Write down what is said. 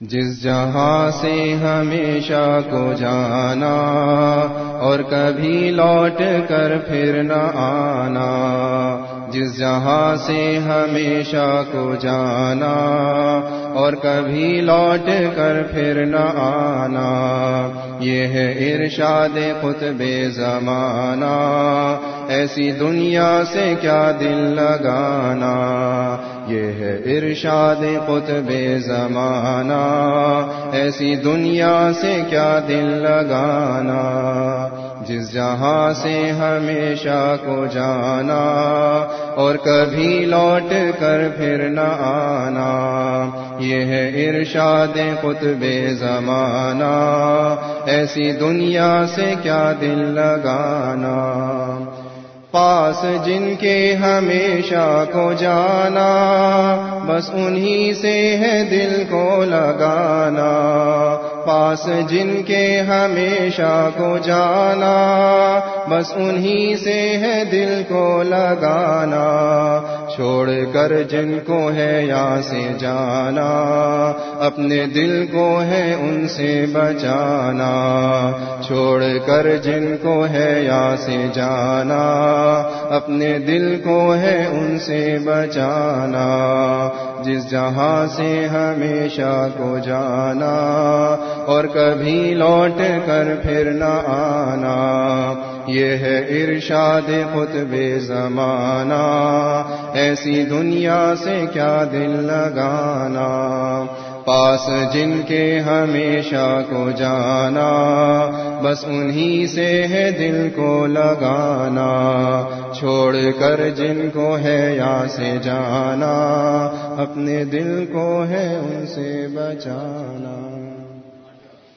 جس جہاں سے ہمیشہ کو جانا اور کبھی لوٹ کر پھر نہ آنا، جس جہاں سے ہمیشہ کو جانا، اور کبھی لوٹ کر پھر نہ آنا۔ یہ ہے ارشاد قطب زمانہ، ایسی دنیا سے کیا دل لگانا۔ یہ ہے ارشاد قطب زمانہ، ایسی دنیا سے کیا دل لگانا۔ جس جہاں سے ہمیشہ کو جانا اور کبھی لوٹ کر پھر نہ آنا، یہ ہے ارشاد قطب زمانہ، ایسی دنیا سے کیا دل لگانا؟ پاس جن کے ہمیشہ کو جانا، بس انہی سے ہے دل کو لگانا۔ پاس جن کے ہمیشہ کو جانا بس انہی سے ہے دل کو لگانا۔ چھوڑ کر جن کو ہے یہاں سے جانا، اپنے دل کو ہے ان سے بچانا۔ چھوڑ کر جن کو ہے یہاں سے جانا، اپنے دل کو ہے ان سے بچانا۔ جس جہاں سے ہمیشہ کو جانا، اور کبھی لوٹ کر پھر نہ آنا۔ یہ ہے ارشاد قطب زمانہ۔ ایسی دنیا سے کیا دل لگانا؟ پاس جن کے ہمیشہ کو جانا، بس انہی سے ہے دل کو لگانا۔ چھوڑ کر جن کو ہے یہاں سے جانا، اپنے دل کو ہے ان سے بچانا۔